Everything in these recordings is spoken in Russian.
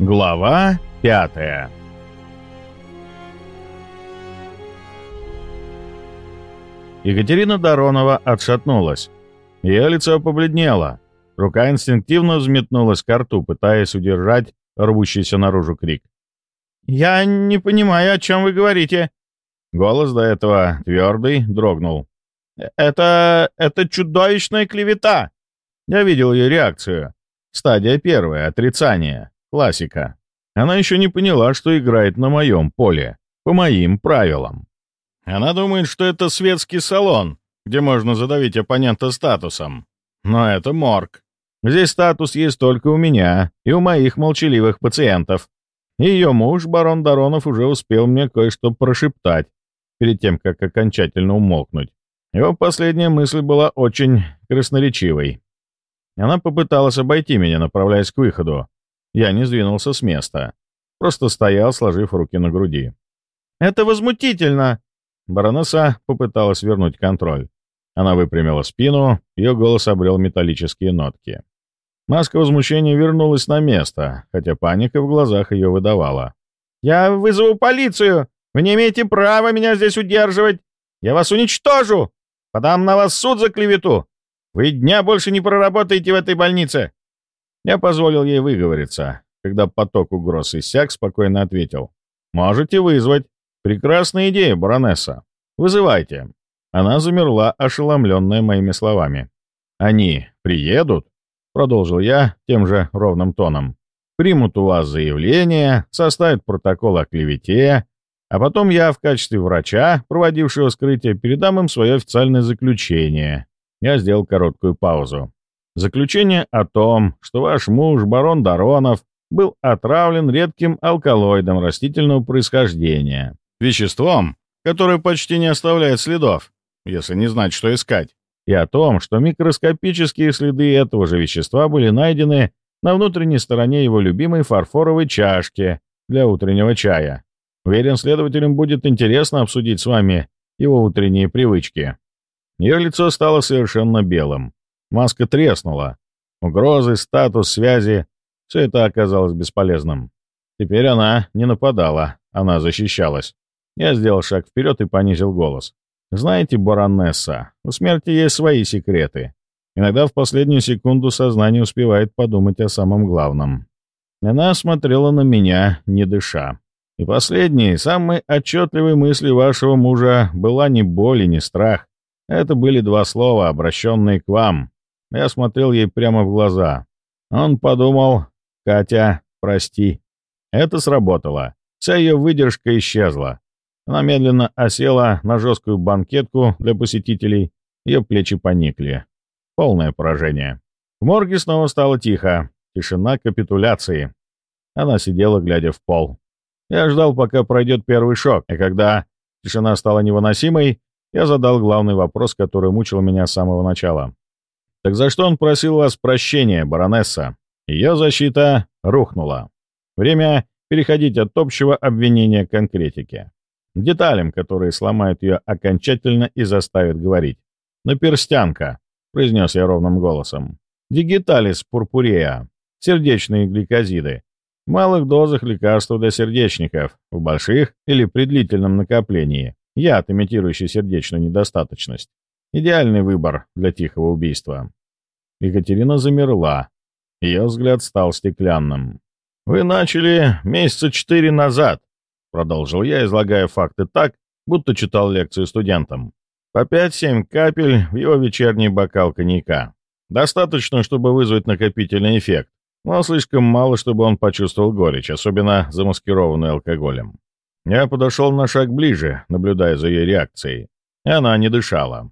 Глава пятая Екатерина Доронова отшатнулась. Ее лицо побледнело. Рука инстинктивно взметнулась к рту, пытаясь удержать рвущийся наружу крик. «Я не понимаю, о чем вы говорите». Голос до этого твердый дрогнул. «Это... это чудовищная клевета!» Я видел ее реакцию. Стадия первая — отрицание. Классика. Она еще не поняла, что играет на моем поле, по моим правилам. Она думает, что это светский салон, где можно задавить оппонента статусом. Но это морг. Здесь статус есть только у меня и у моих молчаливых пациентов. Ее муж, барон Доронов, уже успел мне кое-что прошептать перед тем, как окончательно умолкнуть. Его последняя мысль была очень красноречивой. Она попыталась обойти меня, направляясь к выходу. Я не сдвинулся с места. Просто стоял, сложив руки на груди. «Это возмутительно!» Баронесса попыталась вернуть контроль. Она выпрямила спину, ее голос обрел металлические нотки. Маска возмущения вернулась на место, хотя паника в глазах ее выдавала. «Я вызову полицию! Вы не имеете права меня здесь удерживать! Я вас уничтожу! Подам на вас суд за клевету! Вы дня больше не проработаете в этой больнице!» Я позволил ей выговориться. Когда поток угроз иссяк, спокойно ответил. «Можете вызвать. Прекрасная идея, баронесса. Вызывайте». Она замерла, ошеломленная моими словами. «Они приедут?» — продолжил я тем же ровным тоном. «Примут у вас заявление, составят протокол о клевете, а потом я в качестве врача, проводившего скрытие, передам им свое официальное заключение, я сделал короткую паузу. Заключение о том, что ваш муж, барон Доронов, был отравлен редким алкалоидом растительного происхождения. Веществом, которое почти не оставляет следов, если не знать, что искать. И о том, что микроскопические следы этого же вещества были найдены на внутренней стороне его любимой фарфоровой чашки для утреннего чая. Уверен, следователям будет интересно обсудить с вами его утренние привычки. Ее лицо стало совершенно белым. Маска треснула. Угрозы, статус, связи — все это оказалось бесполезным. Теперь она не нападала, она защищалась. Я сделал шаг вперед и понизил голос. «Знаете, баронесса, у смерти есть свои секреты. Иногда в последнюю секунду сознание успевает подумать о самом главном». Она смотрела на меня, не дыша. И последней, самой отчетливой мыслью вашего мужа была не боль и не страх, это были два слова, обращенные к вам. Я смотрел ей прямо в глаза. Он подумал, «Катя, прости». Это сработало. Вся ее выдержка исчезла. Она медленно осела на жесткую банкетку для посетителей, ее плечи поникли. Полное поражение. В морге снова стало тихо. Тишина капитуляции. Она сидела, глядя в пол. Я ждал, пока пройдет первый шок, и когда тишина стала невыносимой, я задал главный вопрос, который мучил меня с самого начала. «Так за что он просил вас прощения, баронесса?» Ее защита рухнула. Время переходить от общего обвинения к конкретике. К деталям, которые сломают ее окончательно и заставят говорить. «Наперстянка», — произнес я ровным голосом. «Дигиталис пурпурея. Сердечные гликозиды. В малых дозах лекарства для сердечников, в больших или при длительном накоплении. Яд, имитирующий сердечную недостаточность. Идеальный выбор для тихого убийства. Екатерина замерла. Ее взгляд стал стеклянным. «Вы начали месяца четыре назад», — продолжил я, излагая факты так, будто читал лекцию студентам. По пять-семь капель в его вечерний бокал коньяка. Достаточно, чтобы вызвать накопительный эффект, но слишком мало, чтобы он почувствовал горечь, особенно замаскированную алкоголем. Я подошел на шаг ближе, наблюдая за ее реакцией. Она не дышала.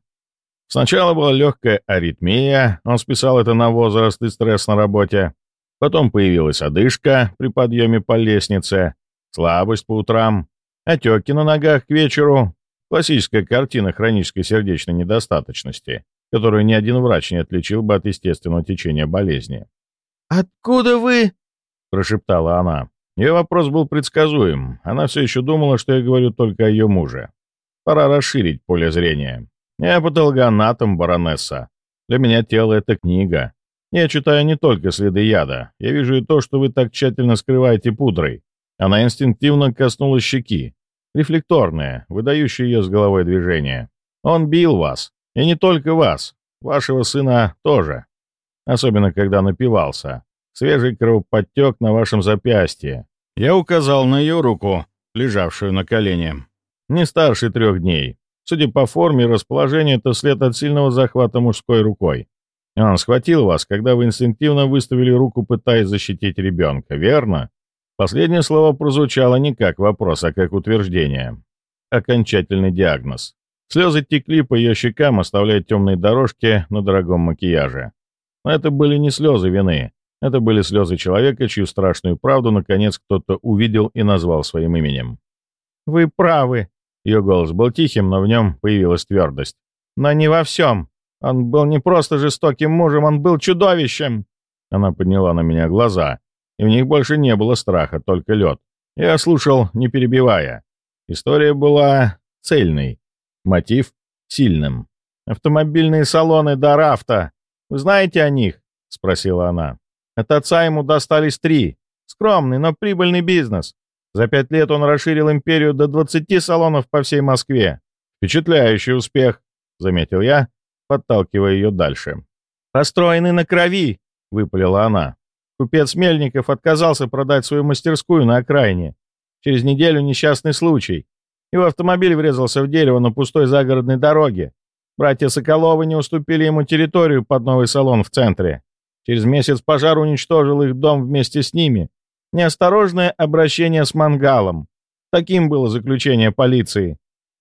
Сначала была легкая аритмия, он списал это на возраст и стресс на работе. Потом появилась одышка при подъеме по лестнице, слабость по утрам, отеки на ногах к вечеру. Классическая картина хронической сердечной недостаточности, которую ни один врач не отличил бы от естественного течения болезни. «Откуда вы?» — прошептала она. Ее вопрос был предсказуем. Она все еще думала, что я говорю только о ее муже. Пора расширить поле зрения. Я патологоанатом, баронесса. Для меня тело — это книга. Я читаю не только следы яда. Я вижу и то, что вы так тщательно скрываете пудрой. Она инстинктивно коснулась щеки. Рефлекторное, выдающее ее с головой движение. Он бил вас. И не только вас. Вашего сына тоже. Особенно, когда напивался. Свежий кровоподтек на вашем запястье. Я указал на ее руку, лежавшую на колене. Не старше трех дней. Судя по форме и расположению, это след от сильного захвата мужской рукой. Он схватил вас, когда вы инстинктивно выставили руку, пытаясь защитить ребенка, верно? Последнее слово прозвучало не как вопрос, а как утверждение. Окончательный диагноз. Слезы текли по ее щекам, оставляя темные дорожки на дорогом макияже. Но это были не слезы вины. Это были слезы человека, чью страшную правду наконец кто-то увидел и назвал своим именем. «Вы правы», ее голос был тихим, но в нем появилась твердость. «Но не во всем. Он был не просто жестоким мужем, он был чудовищем!» Она подняла на меня глаза, и в них больше не было страха, только лед. Я слушал, не перебивая. История была цельной, мотив — сильным. «Автомобильные салоны Дарафта. Вы знаете о них?» — спросила она. «От отца ему достались три. Скромный, но прибыльный бизнес. За пять лет он расширил империю до 20 салонов по всей Москве. Впечатляющий успех, заметил я, подталкивая ее дальше. «Построены на крови!» — выпалила она. Купец Мельников отказался продать свою мастерскую на окраине. Через неделю несчастный случай. Его автомобиль врезался в дерево на пустой загородной дороге. Братья Соколовы не уступили ему территорию под новый салон в центре. Через месяц пожар уничтожил их дом вместе с ними. Неосторожное обращение с мангалом. Таким было заключение полиции.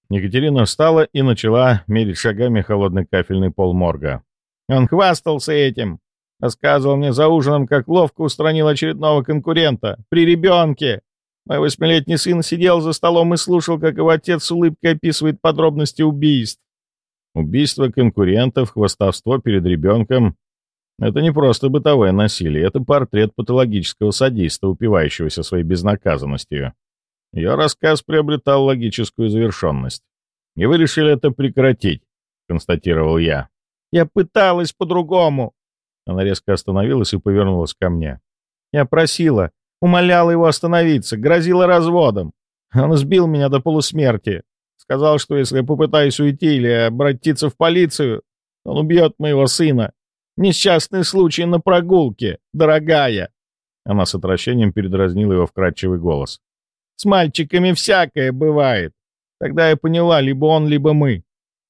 Екатерина встала и начала мерить шагами холодный кафельный пол морга. Он хвастался этим. Рассказывал мне за ужином, как ловко устранил очередного конкурента. При ребенке. Мой восьмилетний сын сидел за столом и слушал, как его отец с улыбкой описывает подробности убийств. Убийство конкурентов, хвастовство перед ребенком это не просто бытовое насилие, это портрет патологического садиста, упивающегося своей безнаказанностью. Ее рассказ приобретал логическую завершенность. «И вы решили это прекратить», — констатировал я. «Я пыталась по-другому». Она резко остановилась и повернулась ко мне. «Я просила, умоляла его остановиться, грозила разводом. Он сбил меня до полусмерти. Сказал, что если я попытаюсь уйти или обратиться в полицию, он убьет моего сына. Несчастный случай на прогулке, дорогая!» Она с отвращением передразнила его вкрадчивый голос. «С мальчиками всякое бывает. Тогда я поняла, либо он, либо мы».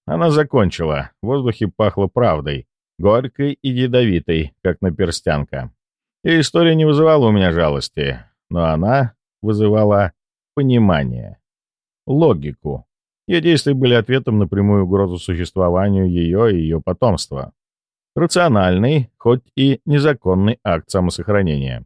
Она закончила. В воздухе пахло правдой, горькой и ядовитой, как наперстянка. И история не вызывала у меня жалости, но она вызывала понимание, логику. Ее действия были ответом на прямую угрозу существованию ее и ее потомства. Рациональный, хоть и незаконный акт самосохранения.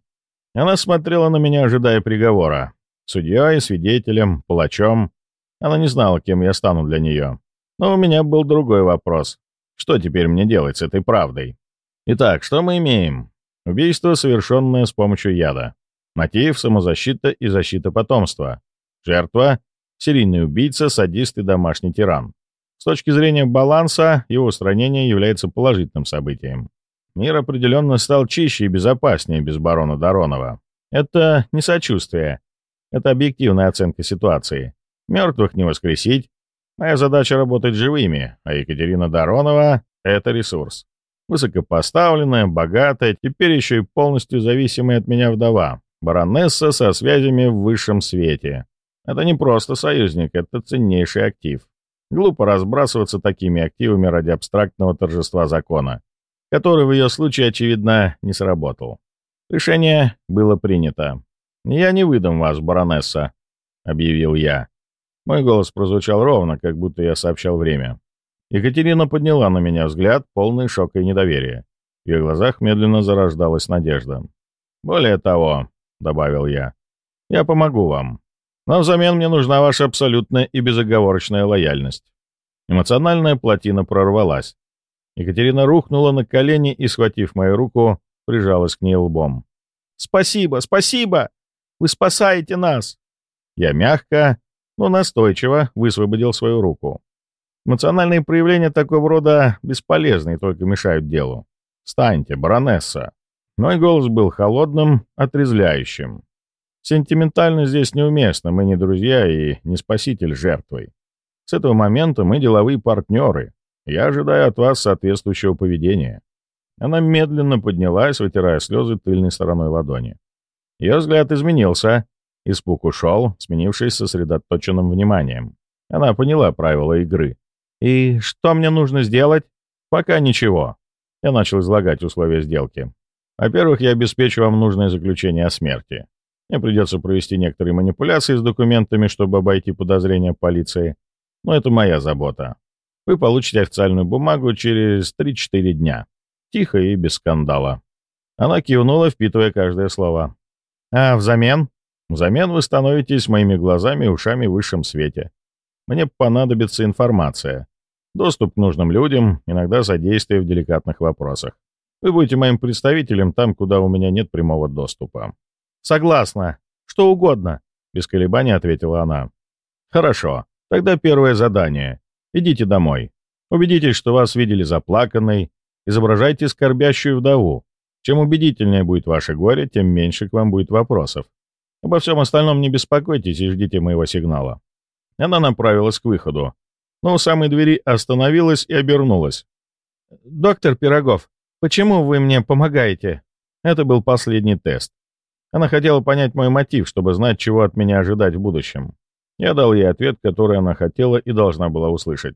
Она смотрела на меня, ожидая приговора. Судьей, свидетелем, палачом. Она не знала, кем я стану для нее. Но у меня был другой вопрос. Что теперь мне делать с этой правдой? Итак, что мы имеем? Убийство, совершенное с помощью яда. Мотив, самозащита и защита потомства. Жертва — серийный убийца, садист и домашний тиран. С точки зрения баланса, его устранение является положительным событием. Мир определенно стал чище и безопаснее без барона Доронова. Это не сочувствие. Это объективная оценка ситуации. Мертвых не воскресить. Моя задача работать живыми, а Екатерина Доронова — это ресурс. Высокопоставленная, богатая, теперь еще и полностью зависимая от меня вдова. Баронесса со связями в высшем свете. Это не просто союзник, это ценнейший актив. Глупо разбрасываться такими активами ради абстрактного торжества закона, который в ее случае, очевидно, не сработал. Решение было принято. «Я не выдам вас, баронесса», — объявил я. Мой голос прозвучал ровно, как будто я сообщал время. Екатерина подняла на меня взгляд, полный шока и недоверия. В ее глазах медленно зарождалась надежда. «Более того», — добавил я, — «я помогу вам. Но взамен мне нужна ваша абсолютная и безоговорочная лояльность. Эмоциональная плотина прорвалась. Екатерина рухнула на колени и, схватив мою руку, прижалась к ней лбом. «Спасибо, спасибо! Вы спасаете нас!» Я мягко, но настойчиво высвободил свою руку. Эмоциональные проявления такого рода бесполезны и только мешают делу. «Встаньте, баронесса!» Мой голос был холодным, отрезвляющим. Сентиментально здесь неуместно, мы не друзья и не спаситель жертвой. С этого момента мы деловые партнеры. Я ожидаю от вас соответствующего поведения. Она медленно поднялась, вытирая слезы тыльной стороной ладони. Ее взгляд изменился. Испуг ушел, сменившись сосредоточенным вниманием. Она поняла правила игры. «И что мне нужно сделать?» «Пока ничего». Я начал излагать условия сделки. Во-первых, я обеспечу вам нужное заключение о смерти. Мне придется провести некоторые манипуляции с документами, чтобы обойти подозрения полиции. Но это моя забота. Вы получите официальную бумагу через 3-4 дня. Тихо и без скандала». Она кивнула, впитывая каждое слово. «А взамен?» «Взамен вы становитесь моими глазами и ушами в высшем свете. Мне понадобится информация. Доступ к нужным людям, иногда содействие в деликатных вопросах. Вы будете моим представителем там, куда у меня нет прямого доступа». «Согласна. Что угодно», — без колебаний ответила она. «Хорошо. Тогда первое задание. Идите домой. Убедитесь, что вас видели заплаканной, изображайте скорбящую вдову. Чем убедительнее будет ваше горе, тем меньше к вам будет вопросов. Обо всем остальном не беспокойтесь и ждите моего сигнала». Она направилась к выходу, но у самой двери остановилась и обернулась. «Доктор Пирогов, почему вы мне помогаете?» Это был последний тест. Она хотела понять мой мотив, чтобы знать, чего от меня ожидать в будущем. Я дал ей ответ, который она хотела и должна была услышать.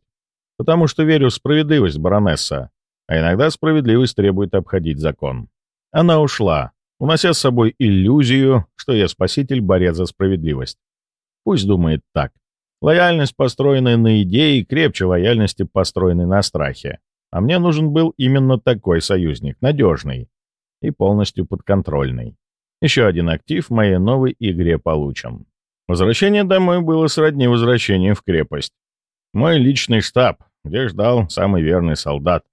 Потому что верю в справедливость, баронесса, а иногда справедливость требует обходить закон. Она ушла, унося с собой иллюзию, что я спаситель, борец за справедливость. Пусть думает так. Лояльность, построенная на идее, крепче лояльности, построенной на страхе. А мне нужен был именно такой союзник, надежный и полностью подконтрольный. Еще один актив в моей новой игре получен. Возвращение домой было сродни возвращению в крепость. Мой личный штаб, где ждал самый верный солдат.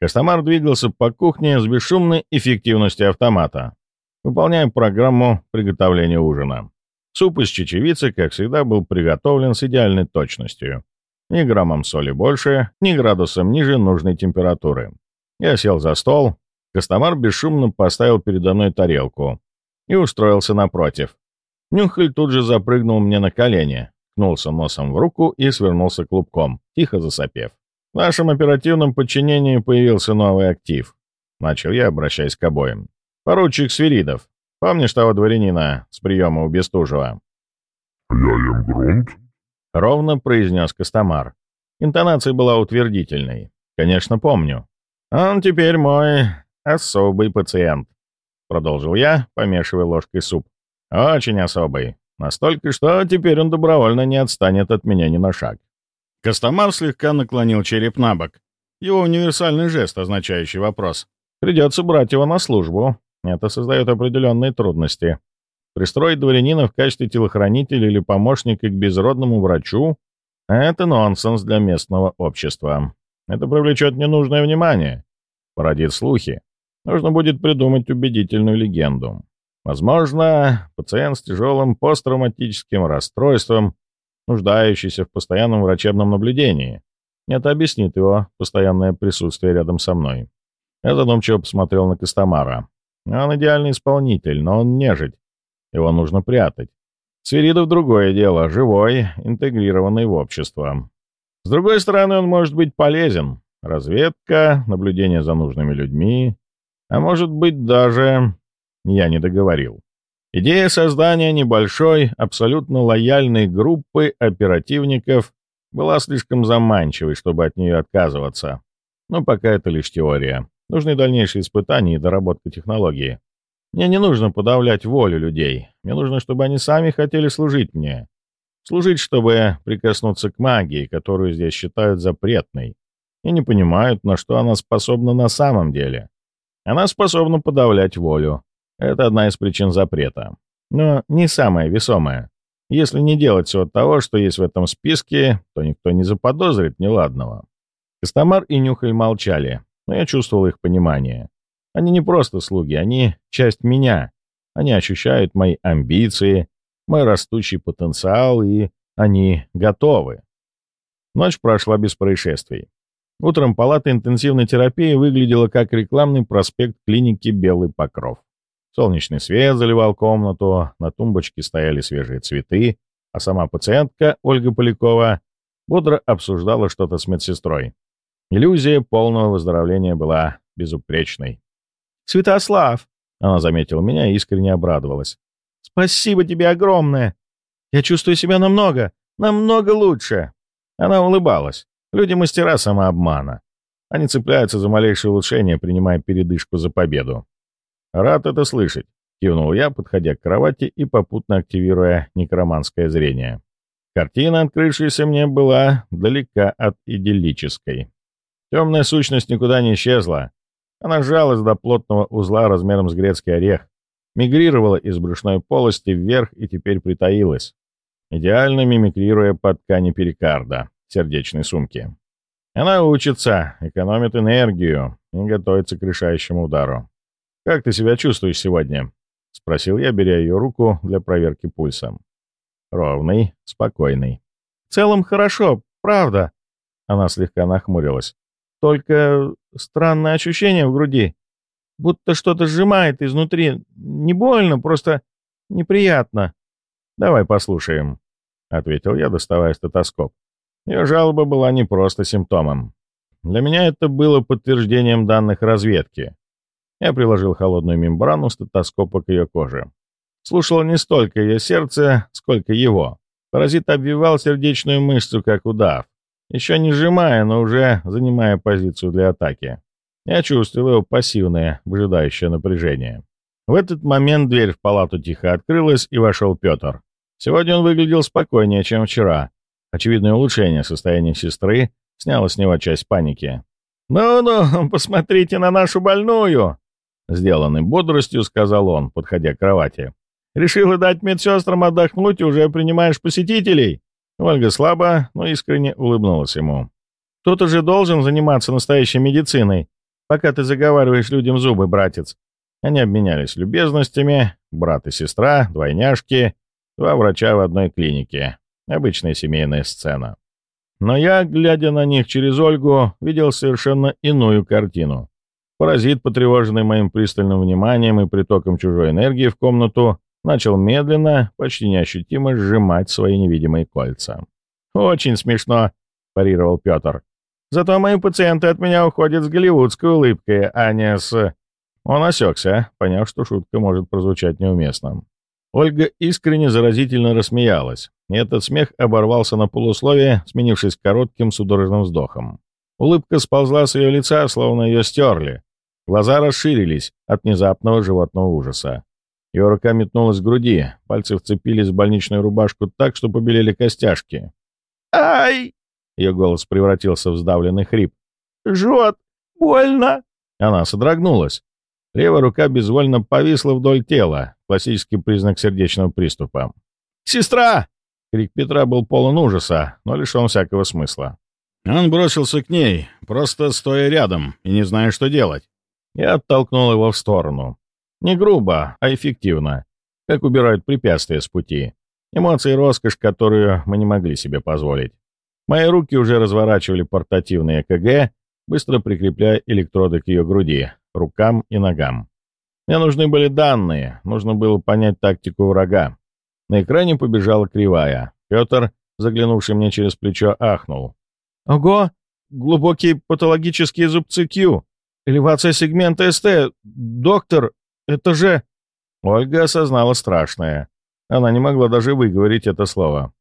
Костомар двигался по кухне с бесшумной эффективностью автомата, выполняя программу приготовления ужина. Суп из чечевицы, как всегда, был приготовлен с идеальной точностью. Ни граммом соли больше, ни градусом ниже нужной температуры. Я сел за стол. Костомар бесшумно поставил передо мной тарелку и устроился напротив. Нюхаль тут же запрыгнул мне на колени, ткнулся носом в руку и свернулся клубком, тихо засопев. В нашем оперативном подчинении появился новый актив. Начал я, обращаясь к обоим. Поручик Свиридов. Помнишь того дворянина с приема у Бестужева? «Я ем грунт?» — ровно произнес Костомар. Интонация была утвердительной. «Конечно, помню. Он теперь мой особый пациент», — продолжил я, помешивая ложкой суп. «Очень особый. Настолько, что теперь он добровольно не отстанет от меня ни на шаг». Костомар слегка наклонил череп на бок. Его универсальный жест, означающий вопрос. «Придется брать его на службу. Это создает определенные трудности. Пристроить дворянина в качестве телохранителя или помощника к безродному врачу — это нонсенс для местного общества. Это привлечет ненужное внимание, породит слухи. Нужно будет придумать убедительную легенду. Возможно, пациент с тяжелым посттравматическим расстройством, нуждающийся в постоянном врачебном наблюдении. Это объяснит его постоянное присутствие рядом со мной. Я задумчиво посмотрел на Костомара. Он идеальный исполнитель, но он нежить. Его нужно прятать. Свиридов другое дело, живой, интегрированный в общество. С другой стороны, он может быть полезен. Разведка, наблюдение за нужными людьми, а может быть даже... Я не договорил. Идея создания небольшой, абсолютно лояльной группы оперативников была слишком заманчивой, чтобы от нее отказываться. Но пока это лишь теория. Нужны дальнейшие испытания и доработка технологии. Мне не нужно подавлять волю людей. Мне нужно, чтобы они сами хотели служить мне. Служить, чтобы прикоснуться к магии, которую здесь считают запретной. И не понимают, на что она способна на самом деле. Она способна подавлять волю. Это одна из причин запрета. Но не самая весомая. Если не делать всего того, что есть в этом списке, то никто не заподозрит неладного. Костомар и Нюхаль молчали, но я чувствовал их понимание. Они не просто слуги, они часть меня. Они ощущают мои амбиции, мой растущий потенциал, и они готовы. Ночь прошла без происшествий. Утром палата интенсивной терапии выглядела как рекламный проспект клиники «Белый покров». Солнечный свет заливал комнату, на тумбочке стояли свежие цветы, а сама пациентка, Ольга Полякова, бодро обсуждала что-то с медсестрой. Иллюзия полного выздоровления была безупречной. «Святослав!» — она заметила меня и искренне обрадовалась. «Спасибо тебе огромное! Я чувствую себя намного, намного лучше!» Она улыбалась. Люди — мастера самообмана. Они цепляются за малейшее улучшение, принимая передышку за победу. «Рад это слышать», — кивнул я, подходя к кровати и попутно активируя некроманское зрение. Картина, открывшаяся мне, была далека от идиллической. Темная сущность никуда не исчезла. Она сжалась до плотного узла размером с грецкий орех, мигрировала из брюшной полости вверх и теперь притаилась, идеально мимикрируя под ткани перикарда, сердечной сумки. Она учится, экономит энергию и готовится к решающему удару. «Как ты себя чувствуешь сегодня?» — спросил я, беря ее руку для проверки пульса. Ровный, спокойный. «В целом хорошо, правда». Она слегка нахмурилась. Только странное ощущение в груди. Будто что-то сжимает изнутри. Не больно, просто неприятно. «Давай послушаем», — ответил я, доставая стетоскоп. Ее жалоба была не просто симптомом. Для меня это было подтверждением данных разведки. Я приложил холодную мембрану стетоскопа к ее коже. Слушал не столько ее сердце, сколько его. Паразит обвивал сердечную мышцу, как удав еще не сжимая, но уже занимая позицию для атаки. Я чувствовал его пассивное, выжидающее напряжение. В этот момент дверь в палату тихо открылась, и вошел Петр. Сегодня он выглядел спокойнее, чем вчера. Очевидное улучшение состояния сестры сняло с него часть паники. «Ну-ну, посмотрите на нашу больную!» Сделанный бодростью, сказал он, подходя к кровати. «Решила дать медсестрам отдохнуть и уже принимаешь посетителей?» Ольга слабо, но искренне улыбнулась ему. «Кто-то же должен заниматься настоящей медициной, пока ты заговариваешь людям зубы, братец». Они обменялись любезностями, брат и сестра, двойняшки, два врача в одной клинике. Обычная семейная сцена. Но я, глядя на них через Ольгу, видел совершенно иную картину. Паразит, потревоженный моим пристальным вниманием и притоком чужой энергии в комнату, начал медленно, почти неощутимо сжимать свои невидимые кольца. «Очень смешно», — парировал Петр. «Зато мои пациенты от меня уходят с голливудской улыбкой, а не с...» Он осекся, поняв, что шутка может прозвучать неуместно. Ольга искренне заразительно рассмеялась, и этот смех оборвался на полусловие, сменившись коротким судорожным вздохом. Улыбка сползла с ее лица, словно ее стерли. Глаза расширились от внезапного животного ужаса. Ее рука метнулась к груди, пальцы вцепились в больничную рубашку так, что побелели костяшки. «Ай!» — ее голос превратился в сдавленный хрип. «Жжет! Больно!» Она содрогнулась. Левая рука безвольно повисла вдоль тела, классический признак сердечного приступа. «Сестра!» Крик Петра был полон ужаса, но лишен всякого смысла. Он бросился к ней, просто стоя рядом и не зная, что делать. Я оттолкнул его в сторону. Не грубо, а эффективно. Как убирают препятствия с пути. Эмоции и роскошь, которую мы не могли себе позволить. Мои руки уже разворачивали портативные ЭКГ, быстро прикрепляя электроды к ее груди, рукам и ногам. Мне нужны были данные, нужно было понять тактику врага. На экране побежала кривая. Петр, заглянувший мне через плечо, ахнул. «Ого! Глубокие патологические зубцы Q! Элевация сегмента СТ! Доктор, это же...» Ольга осознала страшное. Она не могла даже выговорить это слово.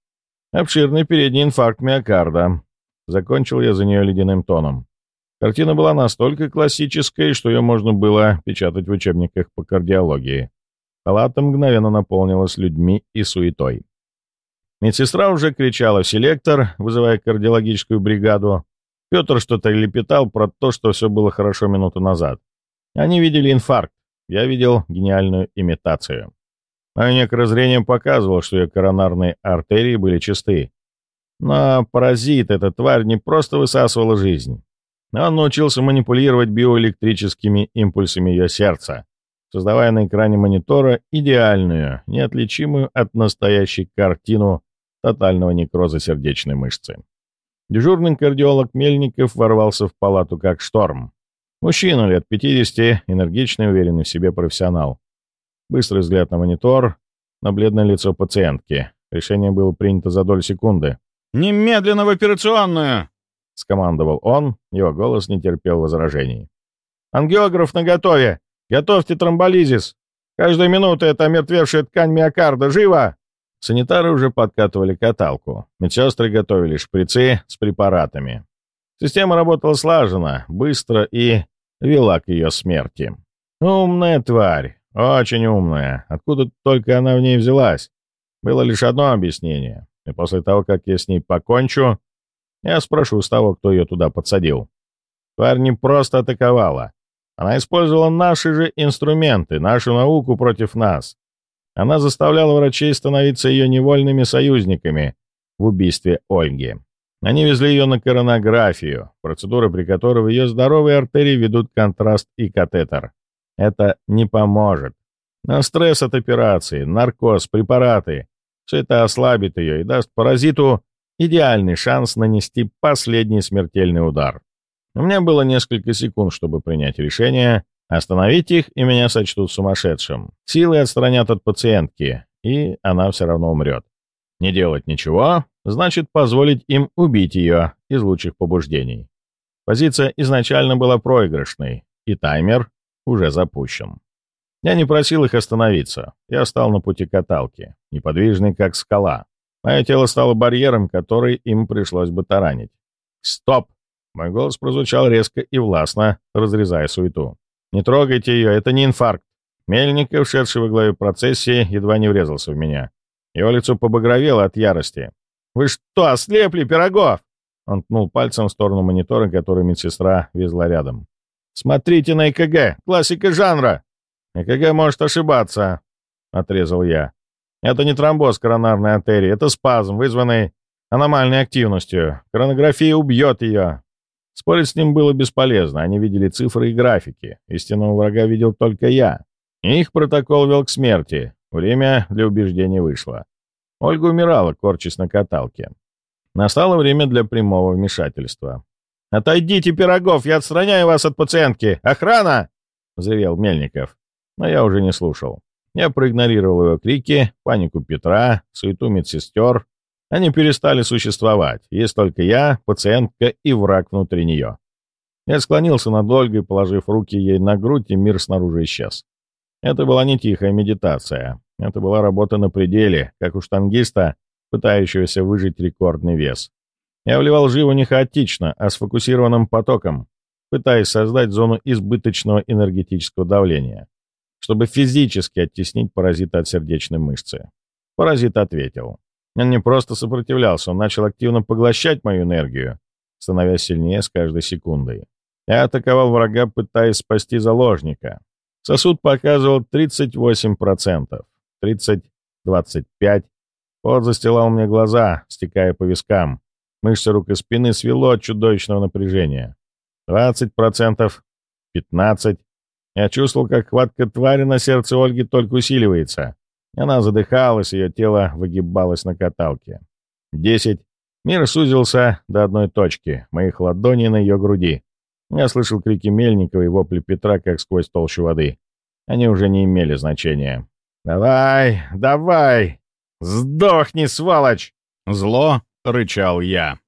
«Обширный передний инфаркт миокарда». Закончил я за нее ледяным тоном. Картина была настолько классической, что ее можно было печатать в учебниках по кардиологии. Палата мгновенно наполнилась людьми и суетой. Медсестра уже кричала в селектор, вызывая кардиологическую бригаду. Петр что-то лепетал про то, что все было хорошо минуту назад. Они видели инфаркт, я видел гениальную имитацию. Мое некое зрение показывало, что ее коронарные артерии были чисты. Но паразит, эта тварь, не просто высасывала жизнь. Он научился манипулировать биоэлектрическими импульсами ее сердца, создавая на экране монитора идеальную, неотличимую от настоящей картину тотального некроза сердечной мышцы. Дежурный кардиолог Мельников ворвался в палату как шторм. Мужчина лет 50, энергичный, уверенный в себе профессионал. Быстрый взгляд на монитор, на бледное лицо пациентки. Решение было принято за долю секунды. «Немедленно в операционную!» — скомандовал он, его голос не терпел возражений. «Ангиограф наготове! Готовьте тромболизис! Каждая минута это омертвевшая ткань миокарда! Живо!» Санитары уже подкатывали каталку. Медсестры готовили шприцы с препаратами. Система работала слаженно, быстро и вела к ее смерти. Умная тварь, очень умная. Откуда только она в ней взялась? Было лишь одно объяснение. И после того, как я с ней покончу, я спрошу с того, кто ее туда подсадил. Не просто атаковала. Она использовала наши же инструменты, нашу науку против нас. Она заставляла врачей становиться ее невольными союзниками в убийстве Ольги. Они везли ее на коронографию, процедуры при которой в ее здоровые артерии ведут контраст и катетер. Это не поможет. Но стресс от операции, наркоз, препараты — все это ослабит ее и даст паразиту идеальный шанс нанести последний смертельный удар. У меня было несколько секунд, чтобы принять решение, остановить их, и меня сочтут сумасшедшим. Силы отстранят от пациентки, и она все равно умрет. Не делать ничего значит позволить им убить ее из лучших побуждений. Позиция изначально была проигрышной, и таймер уже запущен. Я не просил их остановиться. Я стал на пути каталки, неподвижный как скала. Мое тело стало барьером, который им пришлось бы таранить. «Стоп!» Мой голос прозвучал резко и властно, разрезая суету. «Не трогайте ее, это не инфаркт!» Мельников, шедший во главе процессии, едва не врезался в меня. Его лицо побагровело от ярости. «Вы что, ослепли, Пирогов?» Он ткнул пальцем в сторону монитора, который медсестра везла рядом. «Смотрите на ЭКГ! Классика жанра!» «ЭКГ может ошибаться», — отрезал я. «Это не тромбоз коронарной артерии, это спазм, вызванный аномальной активностью. Коронография убьет ее». Спорить с ним было бесполезно, они видели цифры и графики. Истинного врага видел только я. Их протокол вел к смерти, Время для убеждения вышло. Ольга умирала, корчась на каталке. Настало время для прямого вмешательства. «Отойдите, Пирогов, я отстраняю вас от пациентки! Охрана!» — взревел Мельников. Но я уже не слушал. Я проигнорировал его крики, панику Петра, суету медсестер. Они перестали существовать. Есть только я, пациентка и враг внутри нее. Я склонился над Ольгой, положив руки ей на грудь, и мир снаружи исчез. Это была не тихая медитация. Это была работа на пределе, как у штангиста, пытающегося выжить рекордный вес. Я вливал живо не хаотично, а с фокусированным потоком, пытаясь создать зону избыточного энергетического давления, чтобы физически оттеснить паразита от сердечной мышцы. Паразит ответил. Он не просто сопротивлялся, он начал активно поглощать мою энергию, становясь сильнее с каждой секундой. Я атаковал врага, пытаясь спасти заложника. Сосуд показывал 38%. 30, 25. Пот застилал мне глаза, стекая по вискам. Мышцы рук и спины свело от чудовищного напряжения. 20%, 15%. Я чувствовал, как хватка твари на сердце Ольги только усиливается. Она задыхалась, ее тело выгибалось на каталке. 10. Мир сузился до одной точки, моих ладоней на ее груди. Я слышал крики Мельникова и вопли Петра, как сквозь толщу воды. Они уже не имели значения. «Давай, давай! Сдохни, сволочь!» Зло рычал я.